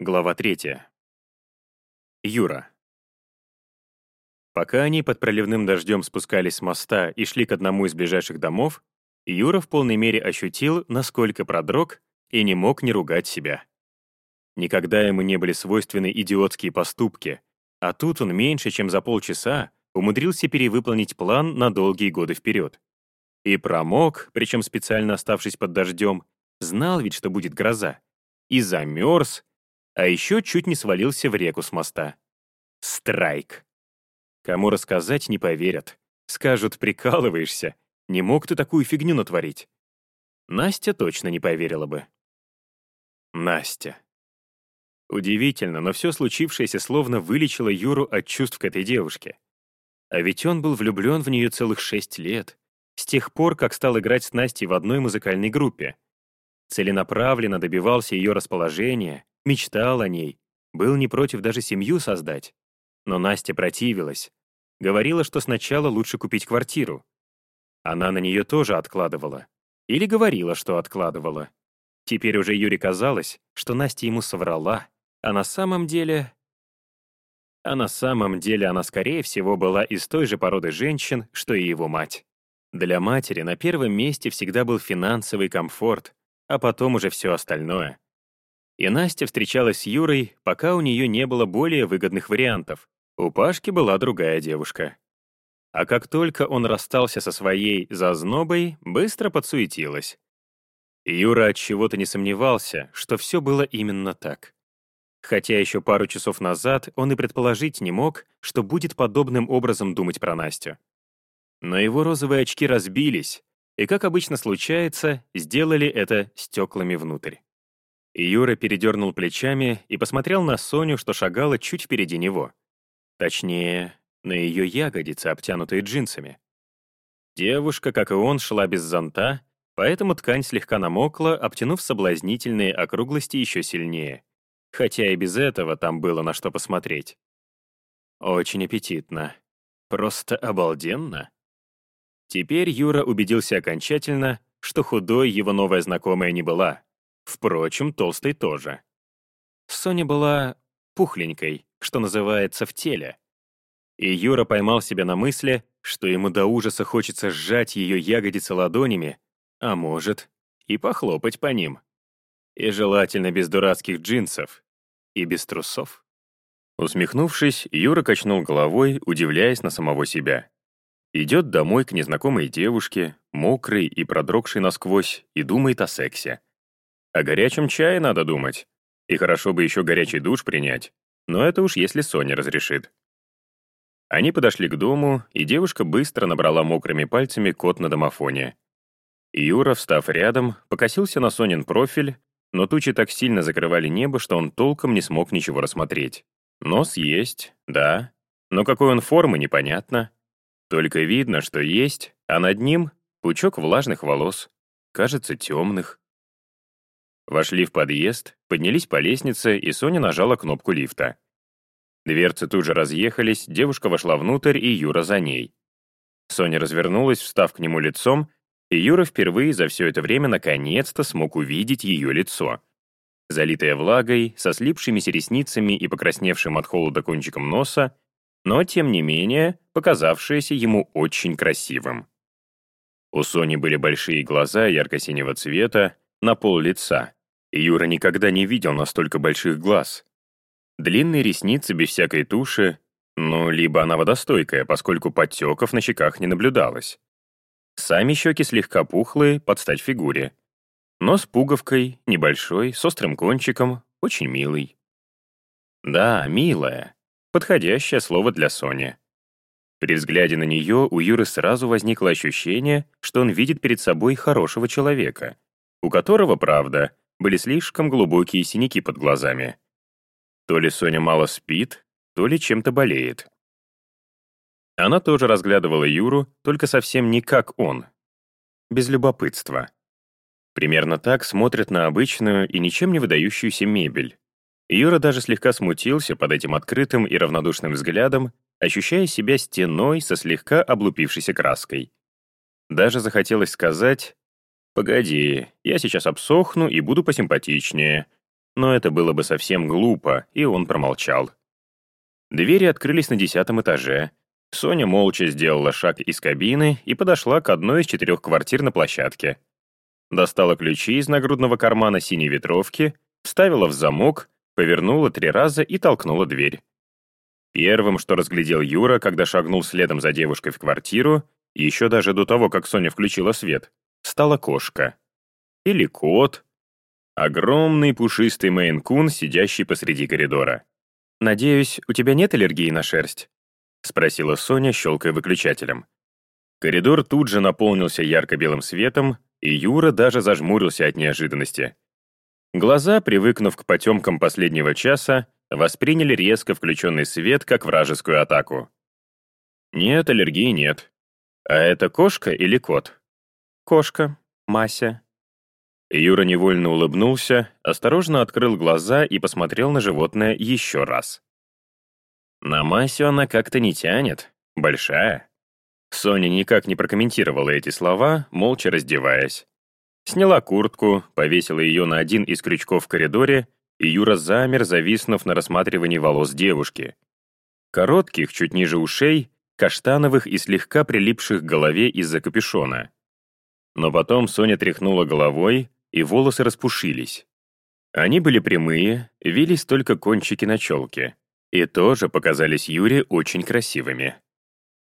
Глава 3. Юра. Пока они под проливным дождем спускались с моста и шли к одному из ближайших домов, Юра в полной мере ощутил, насколько продрог, и не мог не ругать себя. Никогда ему не были свойственны идиотские поступки, а тут он меньше, чем за полчаса, умудрился перевыполнить план на долгие годы вперед. И промок, причем специально оставшись под дождем, знал ведь, что будет гроза. И замерз, а еще чуть не свалился в реку с моста. Страйк. Кому рассказать, не поверят. Скажут, прикалываешься. Не мог ты такую фигню натворить. Настя точно не поверила бы. Настя. Удивительно, но все случившееся словно вылечило Юру от чувств к этой девушке. А ведь он был влюблен в нее целых шесть лет, с тех пор, как стал играть с Настей в одной музыкальной группе. Целенаправленно добивался ее расположения, мечтал о ней, был не против даже семью создать. Но Настя противилась. Говорила, что сначала лучше купить квартиру. Она на нее тоже откладывала. Или говорила, что откладывала. Теперь уже Юре казалось, что Настя ему соврала, а на самом деле... А на самом деле она, скорее всего, была из той же породы женщин, что и его мать. Для матери на первом месте всегда был финансовый комфорт, а потом уже все остальное. И Настя встречалась с Юрой, пока у нее не было более выгодных вариантов. У Пашки была другая девушка. А как только он расстался со своей зазнобой, быстро подсуетилась. Юра от чего-то не сомневался, что все было именно так. Хотя еще пару часов назад он и предположить не мог, что будет подобным образом думать про Настю. Но его розовые очки разбились, и, как обычно случается, сделали это стеклами внутрь. Юра передернул плечами и посмотрел на Соню, что шагала чуть впереди него. Точнее, на ее ягодицы, обтянутые джинсами. Девушка, как и он, шла без зонта, поэтому ткань слегка намокла, обтянув соблазнительные округлости еще сильнее. Хотя и без этого там было на что посмотреть. Очень аппетитно. Просто обалденно. Теперь Юра убедился окончательно, что худой его новая знакомая не была. Впрочем, толстой тоже. Соня была пухленькой, что называется, в теле. И Юра поймал себя на мысли, что ему до ужаса хочется сжать ее ягодицы ладонями, а может, и похлопать по ним. И желательно без дурацких джинсов. И без трусов. Усмехнувшись, Юра качнул головой, удивляясь на самого себя. Идет домой к незнакомой девушке, мокрый и продрогший насквозь, и думает о сексе. О горячем чае надо думать. И хорошо бы еще горячий душ принять. Но это уж если Соня разрешит. Они подошли к дому, и девушка быстро набрала мокрыми пальцами код на домофоне. Юра, встав рядом, покосился на Сонин профиль, но тучи так сильно закрывали небо, что он толком не смог ничего рассмотреть. Нос есть, да, но какой он формы, непонятно. Только видно, что есть, а над ним пучок влажных волос, кажется, темных. Вошли в подъезд, поднялись по лестнице, и Соня нажала кнопку лифта. Дверцы тут же разъехались, девушка вошла внутрь, и Юра за ней. Соня развернулась, встав к нему лицом, и Юра впервые за все это время наконец-то смог увидеть ее лицо. Залитое влагой, со слипшимися ресницами и покрасневшим от холода кончиком носа, но, тем не менее, показавшееся ему очень красивым. У Сони были большие глаза ярко-синего цвета, на пол лица, Юра никогда не видел настолько больших глаз. Длинные ресницы без всякой туши, ну, либо она водостойкая, поскольку подтеков на щеках не наблюдалось. Сами щеки слегка пухлые, под стать фигуре. Нос пуговкой, небольшой, с острым кончиком, очень милый. Да, милая. Подходящее слово для Сони. При взгляде на нее у Юры сразу возникло ощущение, что он видит перед собой хорошего человека, у которого, правда, были слишком глубокие синяки под глазами. То ли Соня мало спит, то ли чем-то болеет. Она тоже разглядывала Юру, только совсем не как он. Без любопытства. Примерно так смотрят на обычную и ничем не выдающуюся мебель. Юра даже слегка смутился под этим открытым и равнодушным взглядом, ощущая себя стеной со слегка облупившейся краской. Даже захотелось сказать «Погоди, я сейчас обсохну и буду посимпатичнее». но это было бы совсем глупо, и он промолчал. Двери открылись на десятом этаже. Соня молча сделала шаг из кабины и подошла к одной из четырех квартир на площадке. Достала ключи из нагрудного кармана синей ветровки, вставила в замок, повернула три раза и толкнула дверь. Первым, что разглядел Юра, когда шагнул следом за девушкой в квартиру, еще даже до того, как Соня включила свет, стала кошка. Или кот. Огромный пушистый мейн-кун, сидящий посреди коридора. «Надеюсь, у тебя нет аллергии на шерсть?» — спросила Соня, щелкая выключателем. Коридор тут же наполнился ярко-белым светом, и Юра даже зажмурился от неожиданности. Глаза, привыкнув к потемкам последнего часа, восприняли резко включенный свет как вражескую атаку. Нет, аллергии нет. А это кошка или кот? Кошка, Мася. Юра невольно улыбнулся, осторожно открыл глаза и посмотрел на животное еще раз. На Масю она как-то не тянет, большая. Соня никак не прокомментировала эти слова, молча раздеваясь. Сняла куртку, повесила ее на один из крючков в коридоре и Юра замер, зависнув на рассматривании волос девушки. Коротких, чуть ниже ушей, каштановых и слегка прилипших к голове из-за капюшона. Но потом Соня тряхнула головой, и волосы распушились. Они были прямые, вились только кончики на челке, и тоже показались Юре очень красивыми.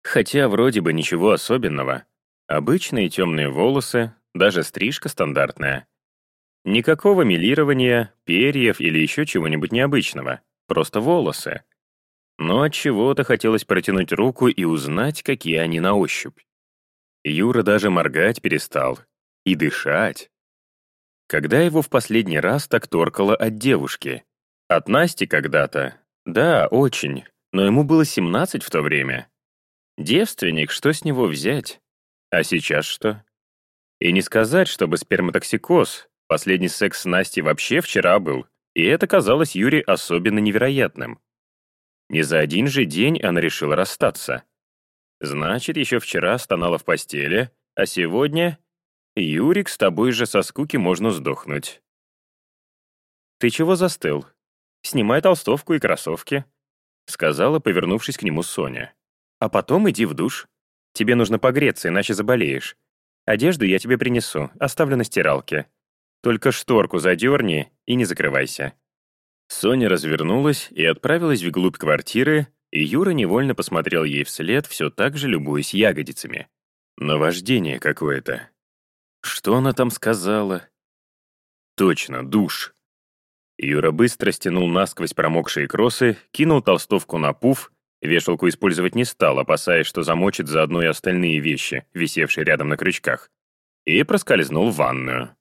Хотя вроде бы ничего особенного. Обычные темные волосы, даже стрижка стандартная. Никакого милирования, перьев или еще чего-нибудь необычного. Просто волосы. Но от чего то хотелось протянуть руку и узнать, какие они на ощупь. Юра даже моргать перестал. И дышать. Когда его в последний раз так торкало от девушки? От Насти когда-то? Да, очень. Но ему было 17 в то время. Девственник, что с него взять? А сейчас что? И не сказать, чтобы сперматоксикоз, Последний секс с Настей вообще вчера был, и это казалось Юре особенно невероятным. Не за один же день она решила расстаться. Значит, еще вчера стонала в постели, а сегодня... Юрик, с тобой же со скуки можно сдохнуть. «Ты чего застыл? Снимай толстовку и кроссовки», — сказала, повернувшись к нему Соня. «А потом иди в душ. Тебе нужно погреться, иначе заболеешь. Одежду я тебе принесу, оставлю на стиралке. Только шторку задерни и не закрывайся». Соня развернулась и отправилась вглубь квартиры, и Юра невольно посмотрел ей вслед, все так же любуясь ягодицами. Наваждение какое-то. Что она там сказала? Точно, душ. Юра быстро стянул насквозь промокшие кросы, кинул толстовку на пуф, вешалку использовать не стал, опасаясь, что замочит заодно и остальные вещи, висевшие рядом на крючках, и проскользнул в ванную.